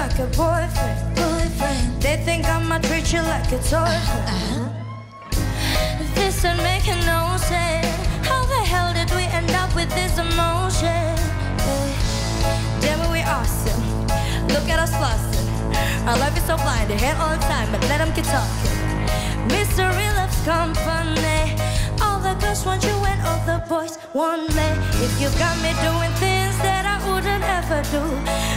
like a boyfriend. boyfriend. They think I'ma treat you like a toy. Uh -huh. Uh-huh. This ain't making no sense. How the hell did we end up with this emotion? Hey. Damn it, we awesome. Look at us flossing. Our love is so blind, they hate all the time, but let them keep talking. Mystery loves company. All the girls want you and all the boys want me. If you got me doing things wouldn't ever do.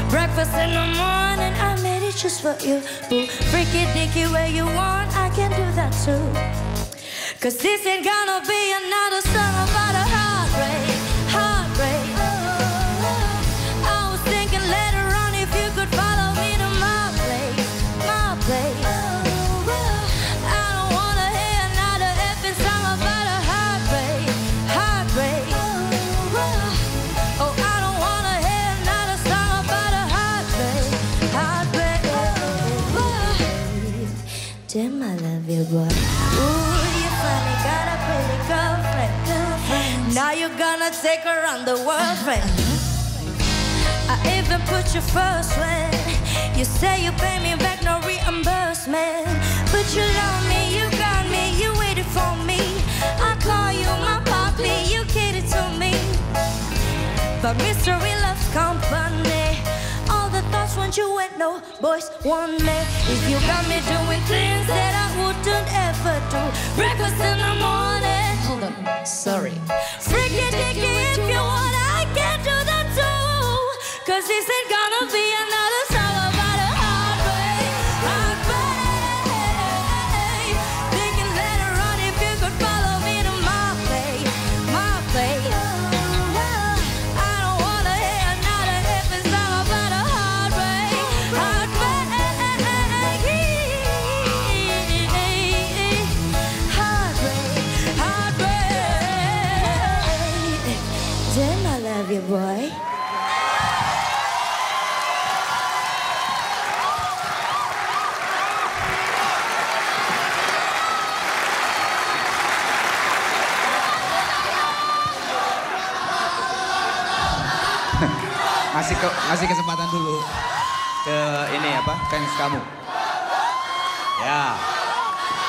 Breakfast in the morning, I made it just for you. Boo, freaky dicky where you want, I can do that too. Cause this ain't gonna be another song her around the world, friend. I even put you first when you say you pay me back, no reimbursement. But you love me, you got me, you waited for me. I call you my poppy, you catered to me. But mystery loves company. All the thoughts want you and no boys want me. If you got me doing things that I wouldn't ever do. Breakfast in the morning. Hold on, sorry. Freaky dicky if you want, I can do that too. Cause this ain't gonna be you, boy. ngasih ke, ngasih kesempatan dulu ke ini apa fans kamu. Ya,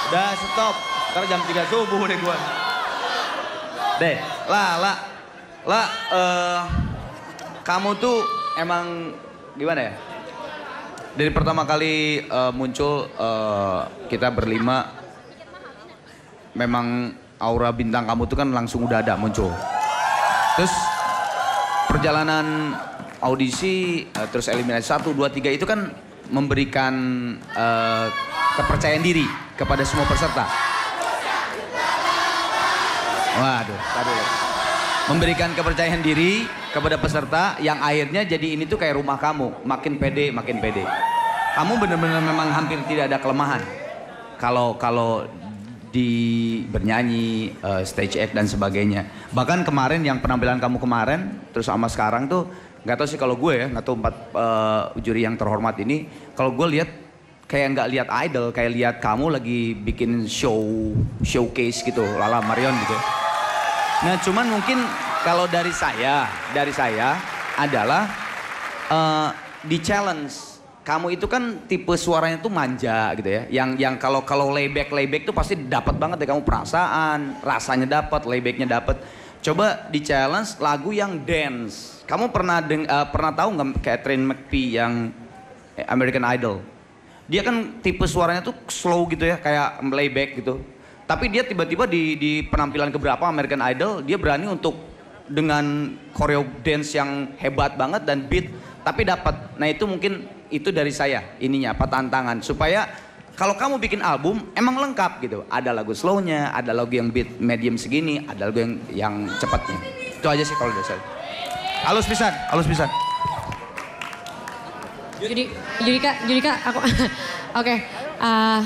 udah stop. Ntar jam 3 subuh deh gua. Deh, lah, lah, eh, kamu tuh emang gimana ya? Dari pertama kali eh, muncul eh, kita berlima, memang aura bintang kamu tuh kan langsung udah ada muncul. Terus perjalanan audisi eh, terus eliminasi 1, 2, 3 itu kan memberikan eh, kepercayaan diri kepada semua peserta. Waduh, tadi memberikan kepercayaan diri kepada peserta yang akhirnya jadi ini tuh kayak rumah kamu, makin pede, makin pede. Kamu benar-benar memang hampir tidak ada kelemahan. Kalau kalau di bernyanyi, eh, stage act dan sebagainya. Bahkan kemarin yang penampilan kamu kemarin, terus sama sekarang tuh nggak tahu sih kalau gue ya, nggak tahu empat eh, juri yang terhormat ini, kalau gue lihat kayak nggak lihat idol, kayak lihat kamu lagi bikin show showcase gitu, Lala Marion gitu. Nah cuman mungkin kalau dari saya, dari saya adalah eh, di challenge. Kamu itu kan tipe suaranya tuh manja gitu ya. Yang yang kalau kalau layback layback tuh pasti dapat banget ya kamu perasaan, rasanya dapat, laybacknya dapat. Coba di challenge lagu yang dance. Kamu pernah deng, eh, pernah tahu nggak Catherine McPhee yang eh, American Idol? Dia kan tipe suaranya tuh slow gitu ya, kayak layback gitu. Tapi dia tiba-tiba di, di penampilan keberapa American Idol, dia berani untuk dengan koreo dance yang hebat banget dan beat, tapi dapat. Nah itu mungkin itu dari saya ininya apa tantangan supaya kalau kamu bikin album emang lengkap gitu. Ada lagu slownya, ada lagu yang beat medium segini, ada lagu yang yang cepatnya. Itu aja sih kalau dari saya. Halus pisan, halus pisan. Judi, Judika, Judika, aku, oke. eh,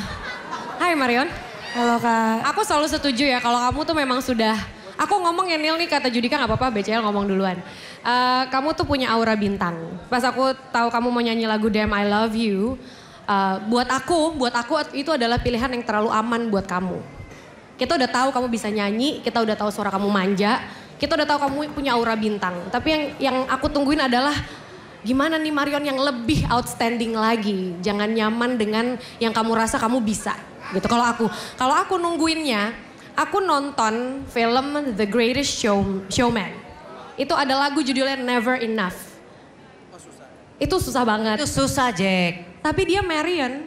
hai Marion. Halo kak. Aku selalu setuju ya kalau kamu tuh memang sudah, aku ngomong ya Nil nih kata Judika nggak apa-apa, BCL ngomong duluan. Eh, kamu tuh punya aura bintang. Pas aku tahu kamu mau nyanyi lagu Damn I Love You, eh, buat aku, buat aku itu adalah pilihan yang terlalu aman buat kamu. Kita udah tahu kamu bisa nyanyi, kita udah tahu suara kamu manja, kita udah tahu kamu punya aura bintang. Tapi yang yang aku tungguin adalah gimana nih Marion yang lebih outstanding lagi. Jangan nyaman dengan yang kamu rasa kamu bisa. Gitu kalau aku. Kalau aku nungguinnya, aku nonton film The Greatest Show, Showman. Itu ada lagu judulnya Never Enough. Itu susah banget. Itu susah Jack. Tapi dia Marion,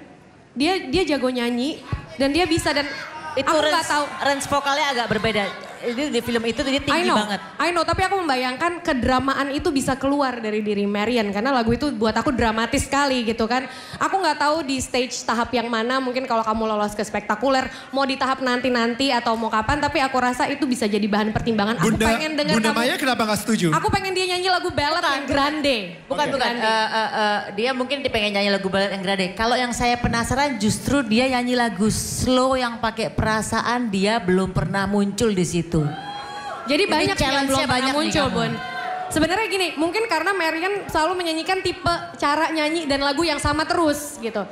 dia dia jago nyanyi dan dia bisa dan Itu aku nggak tahu. range vokalnya agak berbeda. Ini di film itu dia I tinggi know, banget. I know, tapi aku membayangkan kedramaan itu bisa keluar dari diri Marian karena lagu itu buat aku dramatis sekali gitu kan. Aku nggak tahu di stage tahap yang mana, mungkin kalau kamu lolos ke spektakuler, mau di tahap nanti-nanti atau mau kapan, tapi aku rasa itu bisa jadi bahan pertimbangan. Aku Bunda, pengen dengar Bunda kamu. Maya kenapa gak setuju? Aku pengen dia nyanyi lagu ballad yang grande. Bukan, Oke. bukan. Grande. Eh, eh, eh, dia mungkin dia pengen nyanyi lagu balad yang grade. Kalau yang saya penasaran justru dia nyanyi lagu slow yang pakai perasaan dia belum pernah muncul di situ. Jadi Ini banyak yang belum banyak nih muncul, kamu. Bun. Sebenarnya gini, mungkin karena Marian selalu menyanyikan tipe cara nyanyi dan lagu yang sama terus gitu.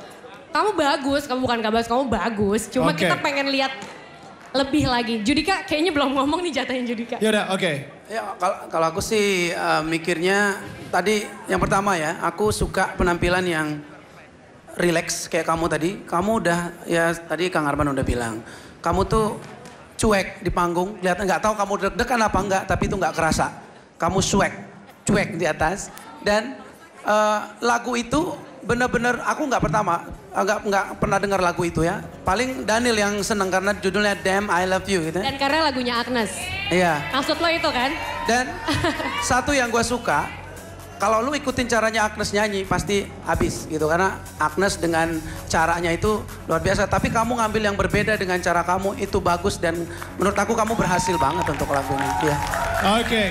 Kamu bagus, kamu bukan gak bagus, kamu bagus. Cuma Oke. kita pengen lihat lebih lagi. Judika kayaknya belum ngomong nih jatahnya Judika. Yaudah oke. Ya kalau, kalau aku sih eh, mikirnya tadi yang pertama ya, aku suka penampilan yang relax kayak kamu tadi. Kamu udah ya tadi Kang Arman udah bilang, kamu tuh cuek di panggung, kelihatan nggak tahu kamu deg-degan apa enggak, tapi itu nggak kerasa. Kamu cuek, cuek di atas. Dan eh, lagu itu bener-bener aku nggak pertama, nggak nggak pernah dengar lagu itu ya. Paling Daniel yang seneng karena judulnya Damn I Love You gitu. ya. Dan karena lagunya Agnes. Iya. Maksud lo itu kan? Dan satu yang gue suka, kalau lu ikutin caranya Agnes nyanyi pasti habis gitu. Karena Agnes dengan caranya itu luar biasa. Tapi kamu ngambil yang berbeda dengan cara kamu itu bagus dan menurut aku kamu berhasil banget untuk lagu ini. Iya. Oke.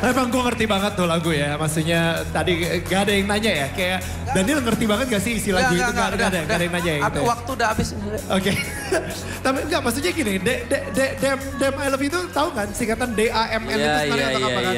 Emang gue ngerti banget tuh lagu ya. Maksudnya tadi gak ada yang nanya ya. Kayak Daniel ngerti banget gak sih isi lagu itu? Gak, gak ada, gak ada yang nanya ya. Aku gitu ya? waktu udah habis. Oke. Tapi enggak maksudnya gini, de, de, de, dem, dem I love you itu tahu kan singkatan D A M N itu Iya, sebenarnya iya, atau apa kan?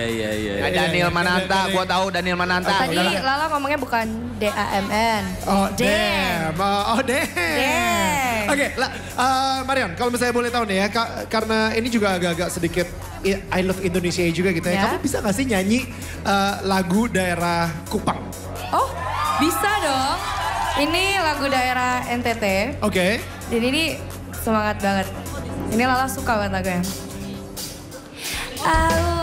Iya, iya, iya. Ya, Daniel Mananta, gua tahu Daniel Mananta. Tadi Lala ngomongnya bukan D-A-M-N. Oh, damn. Oh, oh, damn. Damn. Oke, lah, eh, Marion, kalau misalnya boleh tahu nih ya, ka- karena ini juga agak-agak sedikit i- love Indonesia juga gitu ya. Ya. Kamu bisa gak sih nyanyi eh, lagu daerah Kupang? Oh, bisa dong. Ini lagu daerah NTT. Oke. Dan ini semangat banget. Ini Lala suka banget lagunya. Aua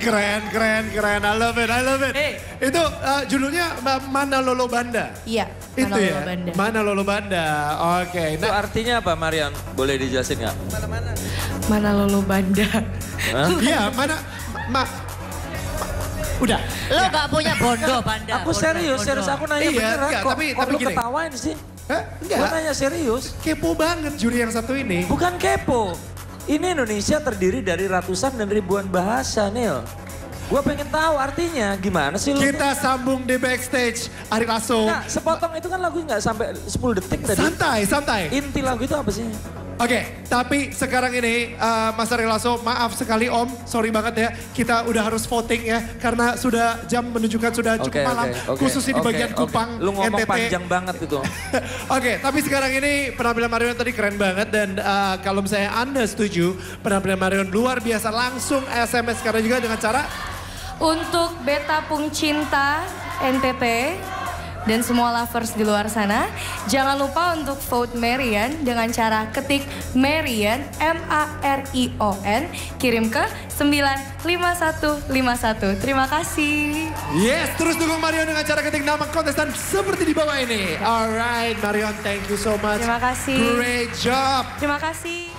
Keren, keren, keren. I love it, I love it. Hey. Itu eh, judulnya Ma- Mana Lolo Banda? Iya, Itu Mana ya? Lolo Banda. Mana Lolo Banda. Oke. Itu Nah, artinya apa Marian? Boleh dijelasin nggak? Mana lolo banda. iya, mana ma, Udah. Lo gak punya bondo banda. Aku bondo, serius, bondo. serius aku nanya Iya, beneran enggak, kok. tapi- kok tapi lu gini. ketawain sih? Hah? Gue Enggak. nanya serius. Kepo banget juri yang satu ini. Bukan kepo. Ini Indonesia terdiri dari ratusan dan ribuan bahasa, Nil. Gue pengen tahu artinya gimana sih lu? Kita sambung di backstage. Ari Lasso. Nah, sepotong itu kan lagu nggak sampai 10 detik tadi. Santai, santai. Inti lagu itu apa sih? Oke, tapi sekarang ini uh, Mas Ari Lasso, maaf sekali Om, sorry banget ya. Kita udah harus voting ya, karena sudah jam menunjukkan sudah cukup Oke, malam, oke, oke, khususnya di bagian oke. Kupang, Lu ngomong NTT. panjang banget itu. Oke, tapi sekarang ini penampilan Marion tadi keren banget dan uh, kalau misalnya Anda setuju, penampilan Marion luar biasa langsung SMS karena juga dengan cara Untuk Beta Pung Cinta NTT dan semua lovers di luar sana, jangan lupa untuk vote Marian dengan cara ketik Marian M A R I O N kirim ke 95151. Terima kasih. Yes, terus dukung Marion dengan cara ketik nama kontestan seperti di bawah ini. Alright, Marion, thank you so much. Terima kasih. Great job. Terima kasih.